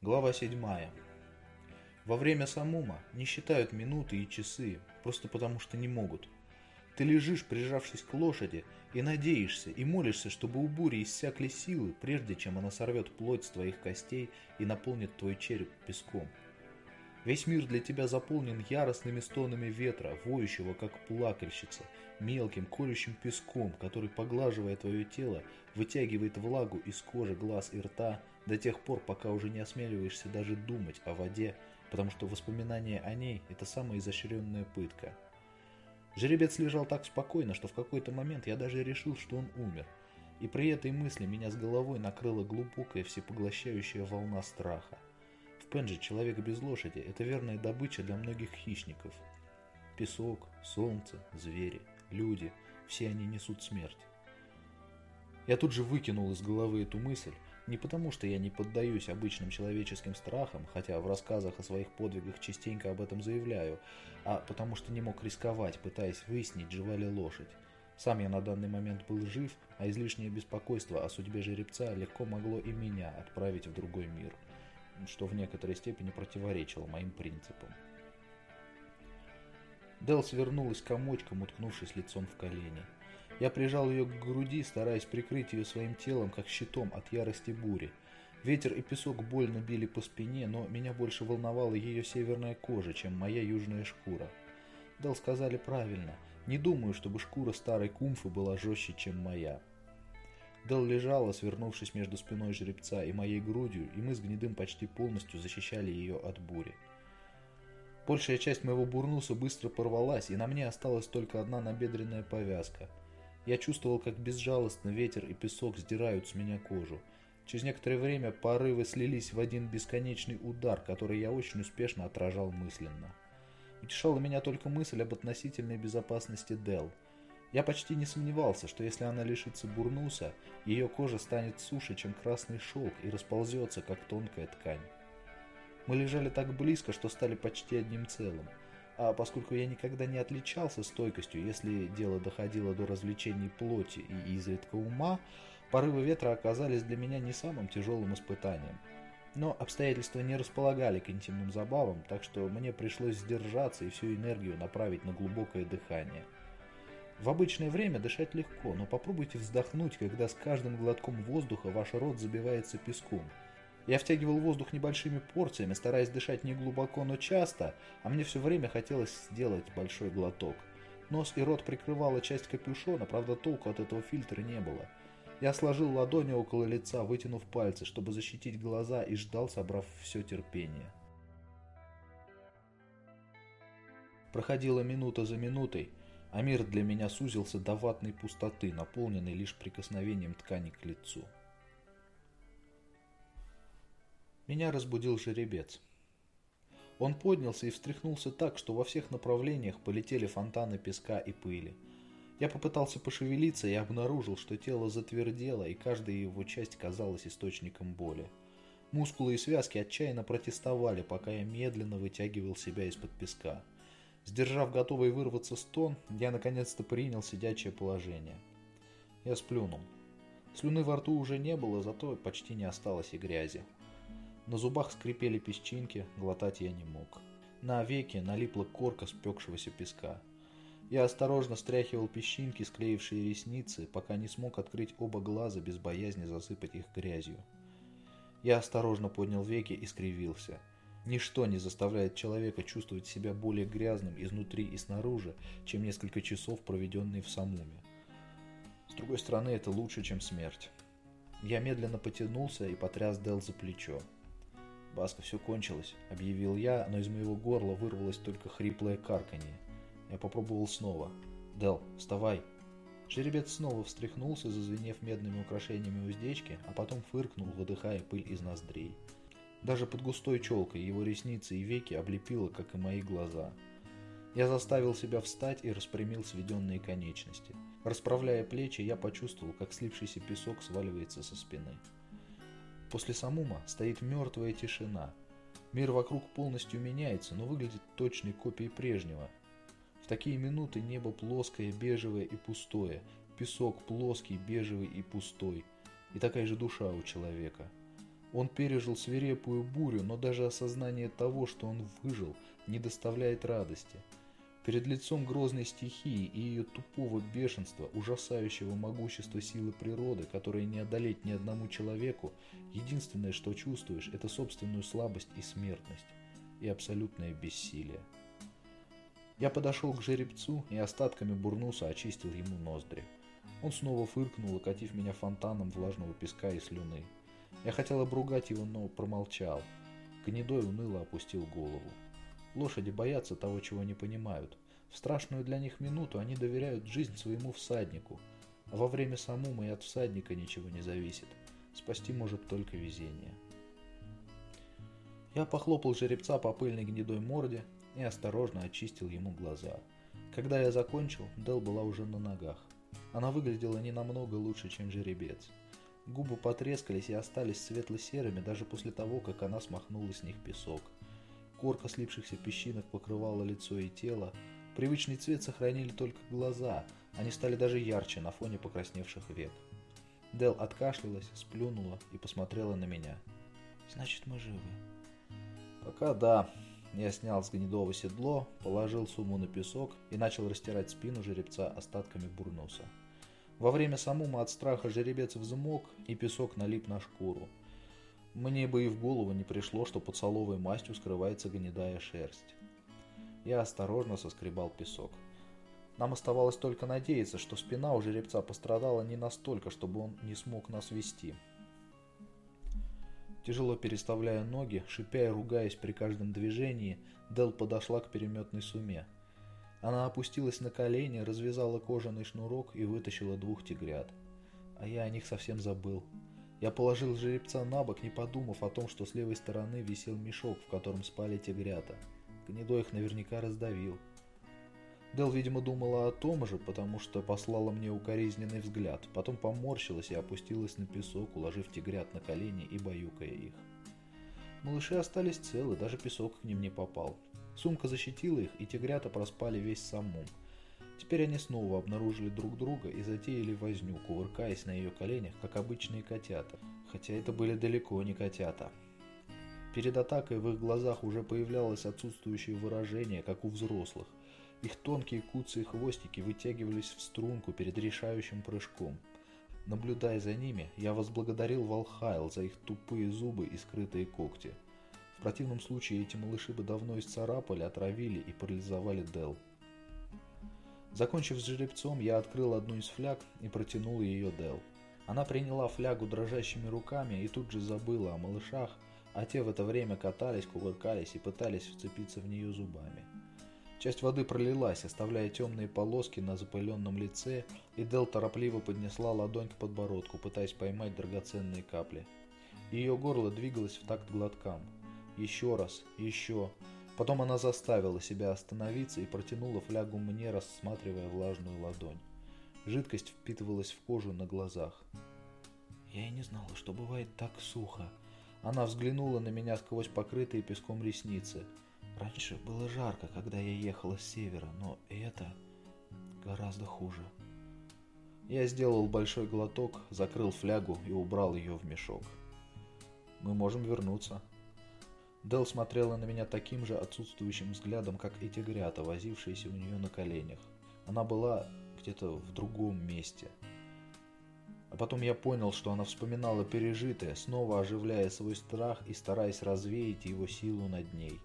Глава 7. Во время самума не считают минуты и часы, просто потому что не могут. Ты лежишь, прижавшись к лошади, и надеешься, и молишься, чтобы у бури иссякли силы, прежде чем она сорвет плоть с твоих костей и наполнит твой череп песком. Весь мир для тебя заполнен яростными стонами ветра, воющего как плакальщица, мелким колющим песком, который, поглаживая твое тело, вытягивает влагу из кожи, глаз и рта до тех пор, пока уже не осмеливаешься даже думать о воде, потому что воспоминание о ней – это самая изощренная пытка. Жеребец лежал так спокойно, что в какой-то момент я даже решил, что он умер. И при этой мысли меня с головой накрыла глубокая всепоглощающая волна страха. Пенджи человек без лошади – это верная добыча для многих хищников. Песок, солнце, звери, люди – все они несут смерть. Я тут же выкинул из головы эту мысль, не потому что я не поддаюсь обычным человеческим страхам, хотя в рассказах о своих подвигах частенько об этом заявляю, а потому что не мог рисковать, пытаясь выяснить, жива ли лошадь. Сам я на данный момент был жив, а излишнее беспокойство о судьбе жеребца легко могло и меня отправить в другой мир – что в некоторой степени противоречило моим принципам. Дел свернулась комочком, уткнувшись лицом в колени. Я прижал ее к груди, стараясь прикрыть ее своим телом, как щитом от ярости бури. Ветер и песок больно били по спине, но меня больше волновала ее северная кожа, чем моя южная шкура. Дел сказали правильно. Не думаю, чтобы шкура старой кумфы была жестче, чем моя. Дел лежала, свернувшись между спиной жеребца и моей грудью, и мы с гнедым почти полностью защищали ее от бури. Большая часть моего бурнуса быстро порвалась, и на мне осталась только одна набедренная повязка. Я чувствовал, как безжалостно ветер и песок сдирают с меня кожу. Через некоторое время порывы слились в один бесконечный удар, который я очень успешно отражал мысленно. Утешала меня только мысль об относительной безопасности Дел – я почти не сомневался, что если она лишится бурнуса, ее кожа станет суше, чем красный шелк и расползется, как тонкая ткань. Мы лежали так близко, что стали почти одним целым. А поскольку я никогда не отличался стойкостью, если дело доходило до развлечений плоти и изредка ума, порывы ветра оказались для меня не самым тяжелым испытанием. Но обстоятельства не располагали к интимным забавам, так что мне пришлось сдержаться и всю энергию направить на глубокое дыхание – в обычное время дышать легко, но попробуйте вздохнуть, когда с каждым глотком воздуха ваш рот забивается песком. Я втягивал воздух небольшими порциями, стараясь дышать не глубоко, но часто, а мне все время хотелось сделать большой глоток. Нос и рот прикрывала часть капюшона, правда толку от этого фильтра не было. Я сложил ладони около лица, вытянув пальцы, чтобы защитить глаза и ждал, собрав все терпение. Проходила минута за минутой, а мир для меня сузился до ватной пустоты, наполненной лишь прикосновением ткани к лицу. Меня разбудил жеребец. Он поднялся и встряхнулся так, что во всех направлениях полетели фонтаны песка и пыли. Я попытался пошевелиться и обнаружил, что тело затвердело, и каждая его часть казалась источником боли. Мускулы и связки отчаянно протестовали, пока я медленно вытягивал себя из-под песка. Сдержав готовый вырваться стон, я наконец-то принял сидячее положение. Я сплюнул. Слюны во рту уже не было, зато почти не осталось и грязи. На зубах скрипели песчинки, глотать я не мог. На веке налипла корка спекшегося песка. Я осторожно стряхивал песчинки, склеившие ресницы, пока не смог открыть оба глаза без боязни засыпать их грязью. Я осторожно поднял веки и скривился – Ничто не заставляет человека чувствовать себя более грязным изнутри и снаружи, чем несколько часов, проведенные в самуме. С другой стороны, это лучше, чем смерть. Я медленно потянулся и потряс Дел за плечо. «Баска, все кончилось», — объявил я, но из моего горла вырвалось только хриплое карканье. Я попробовал снова. «Дел, вставай!» Жеребец снова встряхнулся, зазвенев медными украшениями уздечки, а потом фыркнул, выдыхая пыль из ноздрей. Даже под густой челкой его ресницы и веки облепило, как и мои глаза. Я заставил себя встать и распрямил сведенные конечности. Расправляя плечи, я почувствовал, как слипшийся песок сваливается со спины. После самума стоит мертвая тишина. Мир вокруг полностью меняется, но выглядит точной копией прежнего. В такие минуты небо плоское, бежевое и пустое, песок плоский, бежевый и пустой, и такая же душа у человека – Он пережил свирепую бурю, но даже осознание того, что он выжил, не доставляет радости. Перед лицом грозной стихии и ее тупого бешенства, ужасающего могущества силы природы, которое не одолеть ни одному человеку, единственное, что чувствуешь, это собственную слабость и смертность, и абсолютное бессилие. Я подошел к жеребцу и остатками бурнуса очистил ему ноздри. Он снова фыркнул, окатив меня фонтаном влажного песка и слюны. Я хотел обругать его, но промолчал. Гнедой уныло опустил голову. Лошади боятся того, чего не понимают. В страшную для них минуту они доверяют жизнь своему всаднику, а во время самума и от всадника ничего не зависит. Спасти может только везение. Я похлопал жеребца по пыльной гнедой морде и осторожно очистил ему глаза. Когда я закончил, Дел была уже на ногах. Она выглядела не намного лучше, чем жеребец. Губы потрескались и остались светло-серыми даже после того, как она смахнула с них песок. Корка слипшихся песчинок покрывала лицо и тело. Привычный цвет сохранили только глаза, они стали даже ярче на фоне покрасневших век. Дел откашлялась, сплюнула и посмотрела на меня. «Значит, мы живы?» «Пока да». Я снял с гнедого седло, положил сумму на песок и начал растирать спину жеребца остатками бурнуса. Во время самума от страха жеребец взмок, и песок налип на шкуру. Мне бы и в голову не пришло, что под соловой мастью скрывается гнедая шерсть. Я осторожно соскребал песок. Нам оставалось только надеяться, что спина у жеребца пострадала не настолько, чтобы он не смог нас вести. Тяжело переставляя ноги, шипя и ругаясь при каждом движении, Дел подошла к переметной суме. Она опустилась на колени, развязала кожаный шнурок и вытащила двух тигрят. А я о них совсем забыл. Я положил жеребца на бок, не подумав о том, что с левой стороны висел мешок, в котором спали тигрята. Гнедой их наверняка раздавил. Дел, видимо, думала о том же, потому что послала мне укоризненный взгляд, потом поморщилась и опустилась на песок, уложив тигрят на колени и баюкая их. Малыши остались целы, даже песок к ним не попал. Сумка защитила их, и тигрята проспали весь самум. Теперь они снова обнаружили друг друга и затеяли возню, кувыркаясь на ее коленях, как обычные котята. Хотя это были далеко не котята. Перед атакой в их глазах уже появлялось отсутствующее выражение, как у взрослых. Их тонкие куцы и хвостики вытягивались в струнку перед решающим прыжком. Наблюдая за ними, я возблагодарил Валхайл за их тупые зубы и скрытые когти – в противном случае эти малыши бы давно исцарапали, отравили и парализовали Дел. Закончив с жеребцом, я открыл одну из фляг и протянул ее Дел. Она приняла флягу дрожащими руками и тут же забыла о малышах, а те в это время катались, кувыркались и пытались вцепиться в нее зубами. Часть воды пролилась, оставляя темные полоски на запыленном лице, и Дел торопливо поднесла ладонь к подбородку, пытаясь поймать драгоценные капли. Ее горло двигалось в такт глоткам. Еще раз, еще. Потом она заставила себя остановиться и протянула флягу мне, рассматривая влажную ладонь. Жидкость впитывалась в кожу на глазах. Я и не знала, что бывает так сухо. Она взглянула на меня сквозь покрытые песком ресницы. Раньше было жарко, когда я ехала с севера, но это гораздо хуже. Я сделал большой глоток, закрыл флягу и убрал ее в мешок. «Мы можем вернуться», Дел смотрела на меня таким же отсутствующим взглядом, как и тигрята, возившиеся у нее на коленях. Она была где-то в другом месте. А потом я понял, что она вспоминала пережитое, снова оживляя свой страх и стараясь развеять его силу над ней.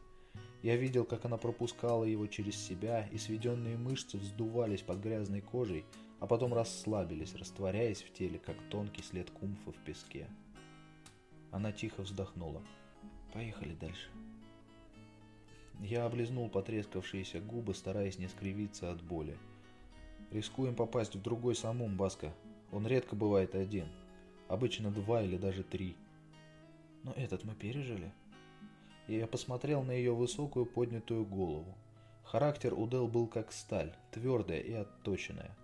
Я видел, как она пропускала его через себя, и сведенные мышцы вздувались под грязной кожей, а потом расслабились, растворяясь в теле, как тонкий след кумфа в песке. Она тихо вздохнула. Поехали дальше. Я облизнул потрескавшиеся губы, стараясь не скривиться от боли. Рискуем попасть в другой самум, Баска. Он редко бывает один. Обычно два или даже три. Но этот мы пережили. И я посмотрел на ее высокую поднятую голову. Характер у Дел был как сталь, твердая и отточенная.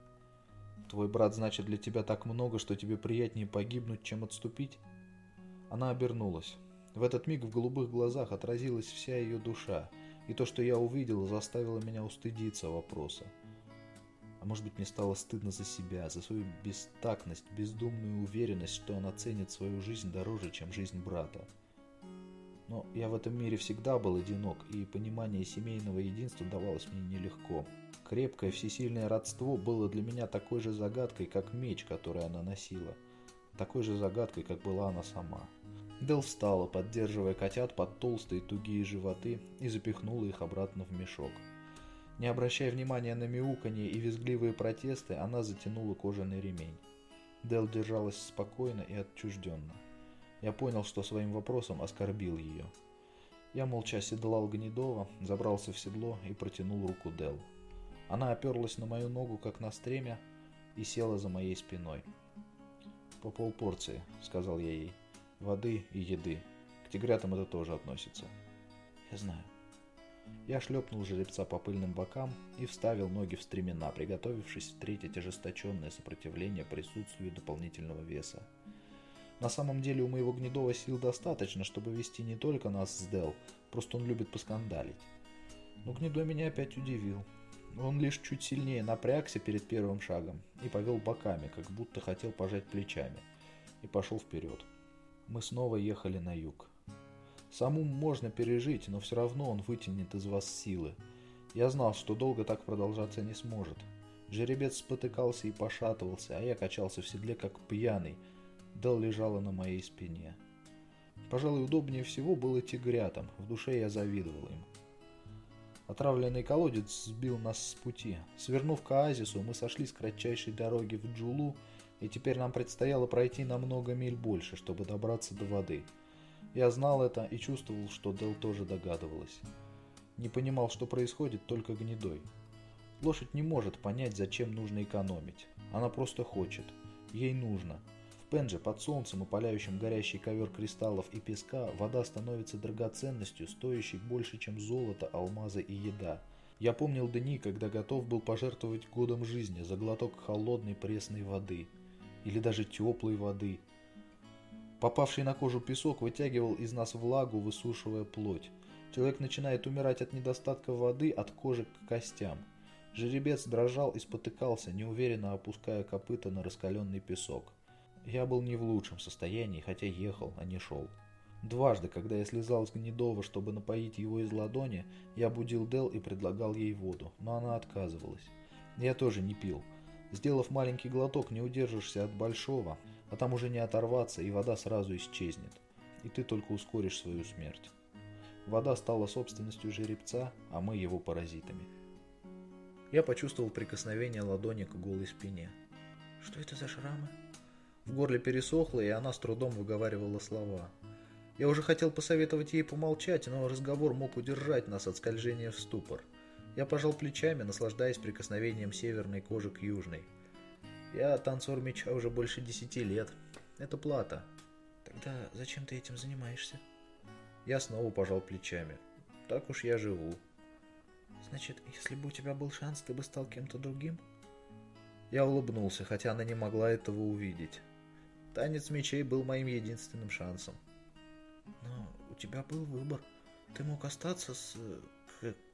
Твой брат значит для тебя так много, что тебе приятнее погибнуть, чем отступить? Она обернулась. В этот миг в голубых глазах отразилась вся ее душа, и то, что я увидел, заставило меня устыдиться вопроса. А может быть, мне стало стыдно за себя, за свою бестактность, бездумную уверенность, что она ценит свою жизнь дороже, чем жизнь брата. Но я в этом мире всегда был одинок, и понимание семейного единства давалось мне нелегко. Крепкое всесильное родство было для меня такой же загадкой, как меч, который она носила. Такой же загадкой, как была она сама. Дел встала, поддерживая котят под толстые тугие животы, и запихнула их обратно в мешок. Не обращая внимания на мяуканье и визгливые протесты, она затянула кожаный ремень. Дел держалась спокойно и отчужденно. Я понял, что своим вопросом оскорбил ее. Я молча оседлал Гнедова, забрался в седло и протянул руку Дел. Она оперлась на мою ногу, как на стремя, и села за моей спиной. «По полпорции», — сказал я ей воды и еды. К тигрятам это тоже относится. Я знаю. Я шлепнул жеребца по пыльным бокам и вставил ноги в стремена, приготовившись встретить ожесточенное сопротивление присутствию дополнительного веса. На самом деле у моего гнедого сил достаточно, чтобы вести не только нас с Дел, просто он любит поскандалить. Но гнедой меня опять удивил. Он лишь чуть сильнее напрягся перед первым шагом и повел боками, как будто хотел пожать плечами, и пошел вперед мы снова ехали на юг. Саму можно пережить, но все равно он вытянет из вас силы. Я знал, что долго так продолжаться не сможет. Жеребец спотыкался и пошатывался, а я качался в седле как пьяный. Дел лежала на моей спине. Пожалуй, удобнее всего было тигрятам, в душе я завидовал им. Отравленный колодец сбил нас с пути. Свернув к оазису, мы сошли с кратчайшей дороги в Джулу и теперь нам предстояло пройти на много миль больше, чтобы добраться до воды. Я знал это и чувствовал, что Дел тоже догадывалась. Не понимал, что происходит, только гнедой. Лошадь не может понять, зачем нужно экономить. Она просто хочет. Ей нужно. В Пенже под солнцем и паляющим горящий ковер кристаллов и песка вода становится драгоценностью, стоящей больше, чем золото, алмазы и еда. Я помнил дни, когда готов был пожертвовать годом жизни за глоток холодной пресной воды – или даже теплой воды. Попавший на кожу песок вытягивал из нас влагу, высушивая плоть. Человек начинает умирать от недостатка воды от кожи к костям. Жеребец дрожал и спотыкался, неуверенно опуская копыта на раскаленный песок. Я был не в лучшем состоянии, хотя ехал, а не шел. Дважды, когда я слезал с Гнедова, чтобы напоить его из ладони, я будил Дел и предлагал ей воду, но она отказывалась. Я тоже не пил. Сделав маленький глоток, не удержишься от большого, а там уже не оторваться, и вода сразу исчезнет. И ты только ускоришь свою смерть. Вода стала собственностью жеребца, а мы его паразитами. Я почувствовал прикосновение ладони к голой спине. Что это за шрамы? В горле пересохло, и она с трудом выговаривала слова. Я уже хотел посоветовать ей помолчать, но разговор мог удержать нас от скольжения в ступор. Я пожал плечами, наслаждаясь прикосновением северной кожи к южной. Я танцор меча уже больше десяти лет. Это плата. Тогда зачем ты этим занимаешься? Я снова пожал плечами. Так уж я живу. Значит, если бы у тебя был шанс, ты бы стал кем-то другим? Я улыбнулся, хотя она не могла этого увидеть. Танец мечей был моим единственным шансом. Но у тебя был выбор. Ты мог остаться с Э,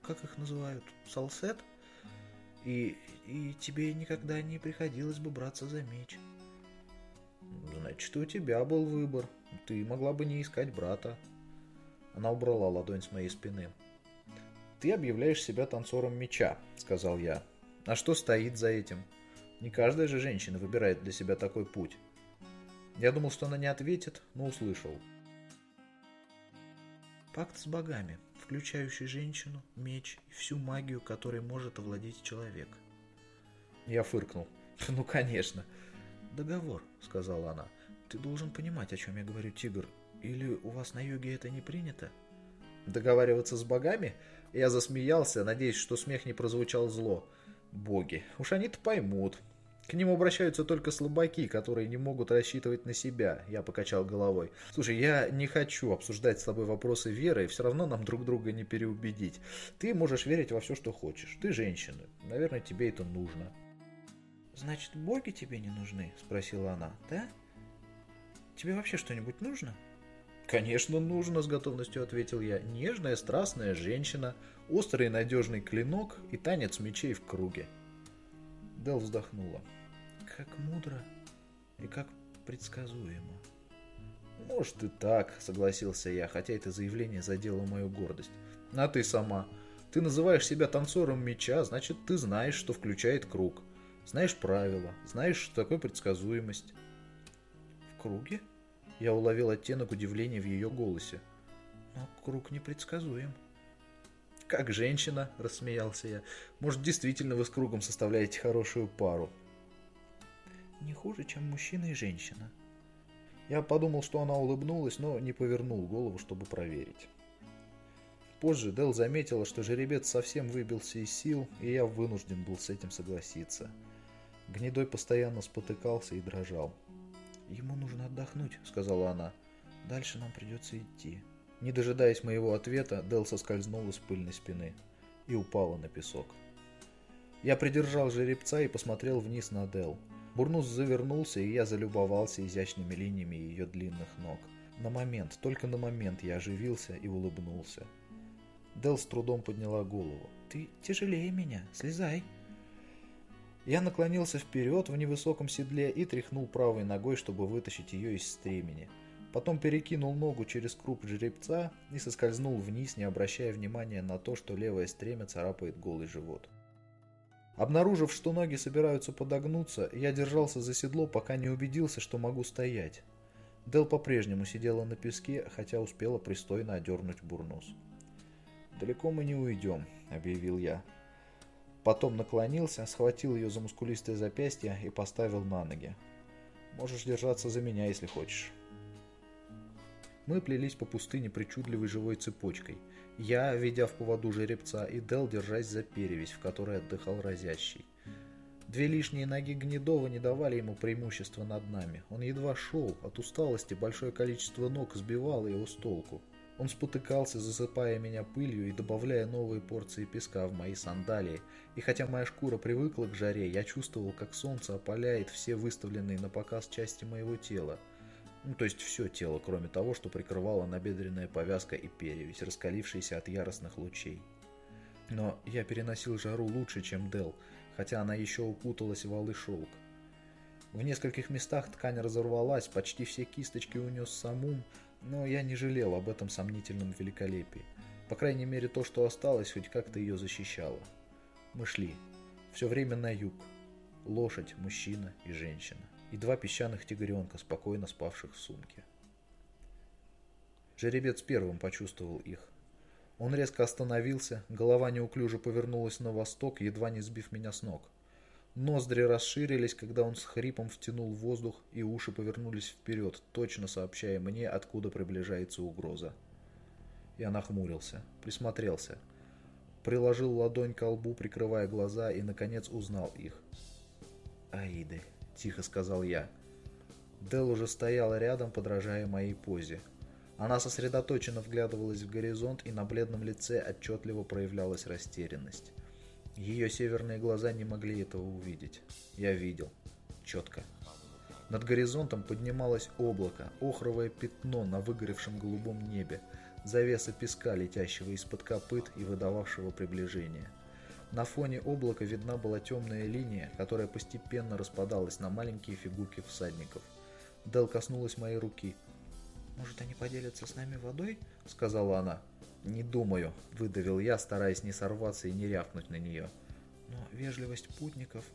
как их называют, салсет, и, и тебе никогда не приходилось бы браться за меч. Значит, у тебя был выбор. Ты могла бы не искать брата. Она убрала ладонь с моей спины. Ты объявляешь себя танцором меча, сказал я. А что стоит за этим? Не каждая же женщина выбирает для себя такой путь. Я думал, что она не ответит, но услышал. Пакт с богами включающий женщину, меч и всю магию, которой может овладеть человек. Я фыркнул. Ну, конечно. Договор, сказала она. Ты должен понимать, о чем я говорю, тигр. Или у вас на юге это не принято? Договариваться с богами? Я засмеялся, надеясь, что смех не прозвучал зло. Боги, уж они-то поймут. К ним обращаются только слабаки, которые не могут рассчитывать на себя. Я покачал головой. Слушай, я не хочу обсуждать с тобой вопросы веры, и все равно нам друг друга не переубедить. Ты можешь верить во все, что хочешь. Ты женщина. Наверное, тебе это нужно. Значит, боги тебе не нужны? Спросила она. Да? Тебе вообще что-нибудь нужно? «Конечно нужно», — с готовностью ответил я. «Нежная, страстная женщина, острый и надежный клинок и танец мечей в круге». Дел вздохнула. Как мудро и как предсказуемо. Может и так, согласился я, хотя это заявление задело мою гордость. А ты сама? Ты называешь себя танцором меча, значит ты знаешь, что включает круг. Знаешь правила, знаешь, что такое предсказуемость. В круге? Я уловил оттенок удивления в ее голосе. Но круг непредсказуем. Как женщина, рассмеялся я. Может, действительно вы с кругом составляете хорошую пару. Не хуже, чем мужчина и женщина. Я подумал, что она улыбнулась, но не повернул голову, чтобы проверить. Позже Дел заметила, что жеребец совсем выбился из сил, и я вынужден был с этим согласиться. Гнедой постоянно спотыкался и дрожал. «Ему нужно отдохнуть», — сказала она. «Дальше нам придется идти». Не дожидаясь моего ответа, Дел соскользнула с пыльной спины и упала на песок. Я придержал жеребца и посмотрел вниз на Дел. Бурнус завернулся, и я залюбовался изящными линиями ее длинных ног. На момент, только на момент я оживился и улыбнулся. Дел с трудом подняла голову. «Ты тяжелее меня, слезай!» Я наклонился вперед в невысоком седле и тряхнул правой ногой, чтобы вытащить ее из стремени. Потом перекинул ногу через круп жеребца и соскользнул вниз, не обращая внимания на то, что левое стремя царапает голый живот. Обнаружив, что ноги собираются подогнуться, я держался за седло, пока не убедился, что могу стоять. Дел по-прежнему сидела на песке, хотя успела пристойно одернуть бурнус. «Далеко мы не уйдем», — объявил я. Потом наклонился, схватил ее за мускулистое запястье и поставил на ноги. «Можешь держаться за меня, если хочешь». Мы плелись по пустыне причудливой живой цепочкой — я, ведя в поводу жеребца, и Дел, держась за перевязь, в которой отдыхал разящий. Две лишние ноги Гнедова не давали ему преимущества над нами. Он едва шел, от усталости большое количество ног сбивало его с толку. Он спотыкался, засыпая меня пылью и добавляя новые порции песка в мои сандалии, и хотя моя шкура привыкла к жаре, я чувствовал, как солнце опаляет все выставленные на показ части моего тела – ну, то есть все тело, кроме того, что прикрывала набедренная повязка и перевязь, раскалившиеся от яростных лучей. Но я переносил жару лучше, чем Дел, хотя она еще укуталась в алый шелк. В нескольких местах ткань разорвалась, почти все кисточки унес самум, но я не жалел об этом сомнительном великолепии. По крайней мере, то, что осталось, хоть как-то ее защищало. Мы шли. Все время на юг. Лошадь, мужчина и женщина и два песчаных тигренка, спокойно спавших в сумке. Жеребец первым почувствовал их. Он резко остановился, голова неуклюже повернулась на восток, едва не сбив меня с ног. Ноздри расширились, когда он с хрипом втянул воздух, и уши повернулись вперед, точно сообщая мне, откуда приближается угроза. Я нахмурился, присмотрелся, приложил ладонь к лбу, прикрывая глаза, и, наконец, узнал их. Аиды. – тихо сказал я. Дел уже стояла рядом, подражая моей позе. Она сосредоточенно вглядывалась в горизонт, и на бледном лице отчетливо проявлялась растерянность. Ее северные глаза не могли этого увидеть. Я видел. Четко. Над горизонтом поднималось облако, охровое пятно на выгоревшем голубом небе, завеса песка, летящего из-под копыт и выдававшего приближение. На фоне облака видна была темная линия, которая постепенно распадалась на маленькие фигурки всадников. Дел коснулась моей руки. «Может, они поделятся с нами водой?» — сказала она. «Не думаю», — выдавил я, стараясь не сорваться и не рявкнуть на нее. «Но вежливость путников...»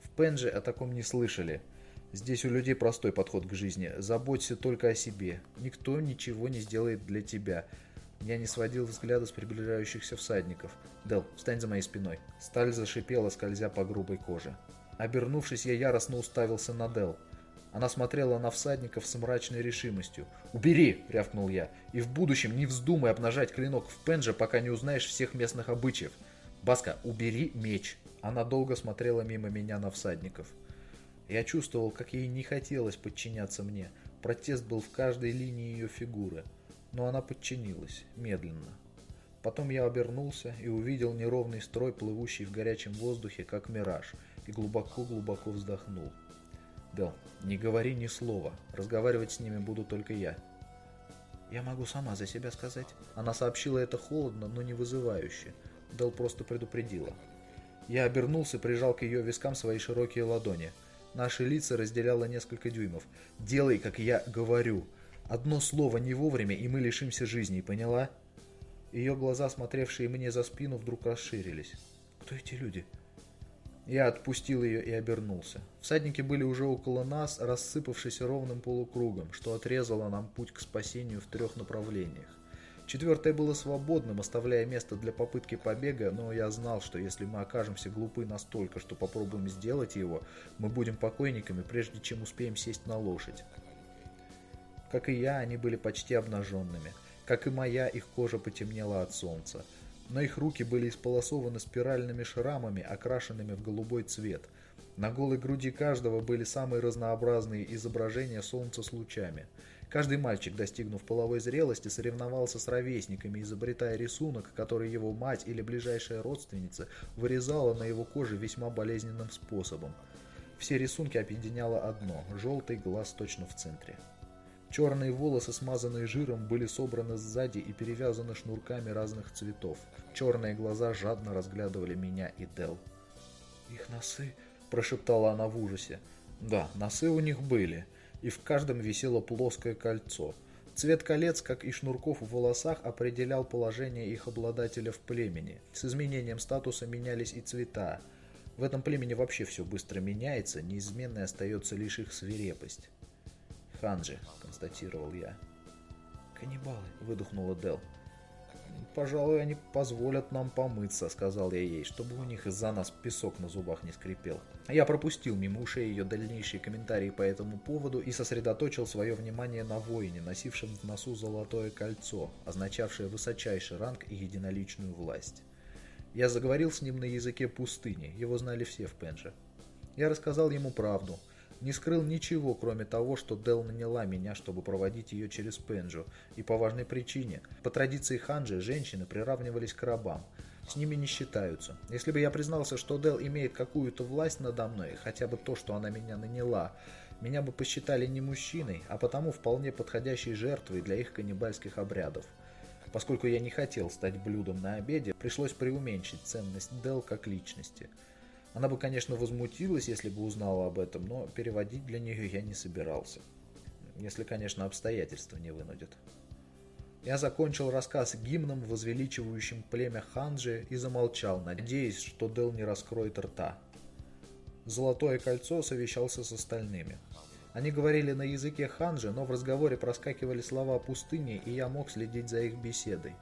«В Пенже о таком не слышали. Здесь у людей простой подход к жизни. Заботься только о себе. Никто ничего не сделает для тебя. Я не сводил взгляда с приближающихся всадников. «Дел, встань за моей спиной!» Сталь зашипела, скользя по грубой коже. Обернувшись, я яростно уставился на Дел. Она смотрела на всадников с мрачной решимостью. «Убери!» — рявкнул я. «И в будущем не вздумай обнажать клинок в пенже, пока не узнаешь всех местных обычаев. Баска, убери меч!» Она долго смотрела мимо меня на всадников. Я чувствовал, как ей не хотелось подчиняться мне. Протест был в каждой линии ее фигуры но она подчинилась, медленно. Потом я обернулся и увидел неровный строй, плывущий в горячем воздухе, как мираж, и глубоко-глубоко вздохнул. «Дел, не говори ни слова, разговаривать с ними буду только я». «Я могу сама за себя сказать». Она сообщила это холодно, но не вызывающе. Дел просто предупредила. Я обернулся прижал к ее вискам свои широкие ладони. Наши лица разделяло несколько дюймов. «Делай, как я говорю. Одно слово не вовремя, и мы лишимся жизни, поняла?» Ее глаза, смотревшие мне за спину, вдруг расширились. «Кто эти люди?» Я отпустил ее и обернулся. Всадники были уже около нас, рассыпавшись ровным полукругом, что отрезало нам путь к спасению в трех направлениях. Четвертое было свободным, оставляя место для попытки побега, но я знал, что если мы окажемся глупы настолько, что попробуем сделать его, мы будем покойниками, прежде чем успеем сесть на лошадь. Как и я, они были почти обнаженными. Как и моя, их кожа потемнела от солнца но их руки были исполосованы спиральными шрамами, окрашенными в голубой цвет. На голой груди каждого были самые разнообразные изображения солнца с лучами. Каждый мальчик, достигнув половой зрелости, соревновался с ровесниками, изобретая рисунок, который его мать или ближайшая родственница вырезала на его коже весьма болезненным способом. Все рисунки объединяло одно – желтый глаз точно в центре. Черные волосы, смазанные жиром, были собраны сзади и перевязаны шнурками разных цветов. Черные глаза жадно разглядывали меня и Дел. «Их носы?» – прошептала она в ужасе. Да, носы у них были, и в каждом висело плоское кольцо. Цвет колец, как и шнурков в волосах, определял положение их обладателя в племени. С изменением статуса менялись и цвета. В этом племени вообще все быстро меняется, неизменной остается лишь их свирепость. «Ханджи», — констатировал я. «Каннибалы», — выдохнула Дел. «Пожалуй, они позволят нам помыться», — сказал я ей, чтобы у них из-за нас песок на зубах не скрипел. Я пропустил мимо ушей ее дальнейшие комментарии по этому поводу и сосредоточил свое внимание на воине, носившем в носу золотое кольцо, означавшее высочайший ранг и единоличную власть. Я заговорил с ним на языке пустыни, его знали все в Пенже. Я рассказал ему правду — не скрыл ничего, кроме того, что Дел наняла меня, чтобы проводить ее через Пенджу, и по важной причине. По традиции ханджи женщины приравнивались к рабам. С ними не считаются. Если бы я признался, что Дел имеет какую-то власть надо мной, хотя бы то, что она меня наняла, меня бы посчитали не мужчиной, а потому вполне подходящей жертвой для их каннибальских обрядов. Поскольку я не хотел стать блюдом на обеде, пришлось преуменьшить ценность Дел как личности – она бы, конечно, возмутилась, если бы узнала об этом, но переводить для нее я не собирался. Если, конечно, обстоятельства не вынудят. Я закончил рассказ гимном, возвеличивающим племя Ханджи, и замолчал, надеясь, что Дел не раскроет рта. Золотое кольцо совещался с остальными. Они говорили на языке ханджи, но в разговоре проскакивали слова пустыни, и я мог следить за их беседой.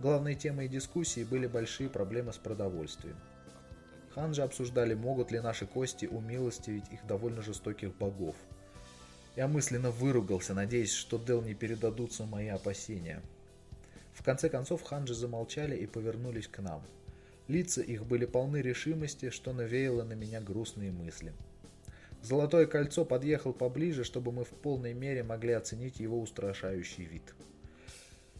Главной темой дискуссии были большие проблемы с продовольствием. Ханжи обсуждали, могут ли наши кости умилостивить их довольно жестоких богов. Я мысленно выругался, надеясь, что Дел не передадутся мои опасения. В конце концов ханжи замолчали и повернулись к нам. Лица их были полны решимости, что навеяло на меня грустные мысли. Золотое кольцо подъехал поближе, чтобы мы в полной мере могли оценить его устрашающий вид.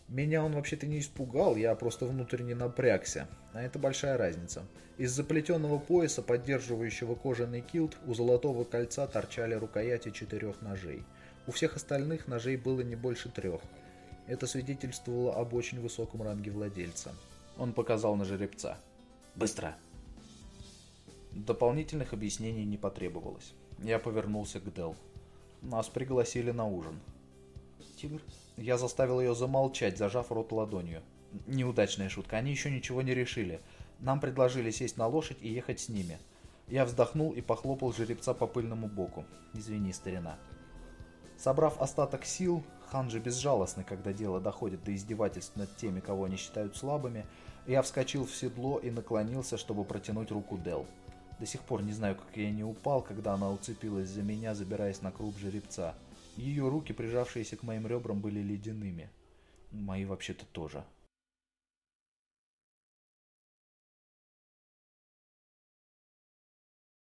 Меня он вообще-то не испугал, я просто внутренне напрягся. А это большая разница. Из заплетенного пояса, поддерживающего кожаный килт, у золотого кольца торчали рукояти четырех ножей. У всех остальных ножей было не больше трех. Это свидетельствовало об очень высоком ранге владельца. Он показал на жеребца. «Быстро!» Дополнительных объяснений не потребовалось. Я повернулся к Дел. Нас пригласили на ужин. «Тигр?» Я заставил ее замолчать, зажав рот ладонью. Неудачная шутка, они еще ничего не решили. Нам предложили сесть на лошадь и ехать с ними. Я вздохнул и похлопал жеребца по пыльному боку. Извини, старина. Собрав остаток сил, хан же безжалостный, когда дело доходит до издевательств над теми, кого они считают слабыми, я вскочил в седло и наклонился, чтобы протянуть руку Дел. До сих пор не знаю, как я не упал, когда она уцепилась за меня, забираясь на круп жеребца. Ее руки, прижавшиеся к моим ребрам, были ледяными. Мои вообще-то тоже.